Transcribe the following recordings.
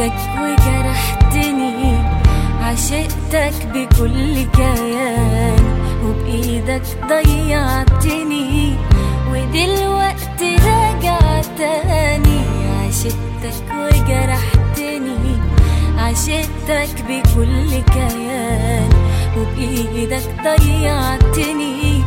وبإيدك وجرحتني. عشقتك بكل كيان. وبإيدك ضيعتني. ودلوقتي راجع تاني عشقتك وجرحتني. عشقتك بكل كيان. وبإيدك ضيعتني.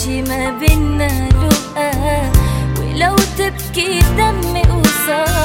ماشي ما بينا لقاء ولو تبكي دمي قصاد.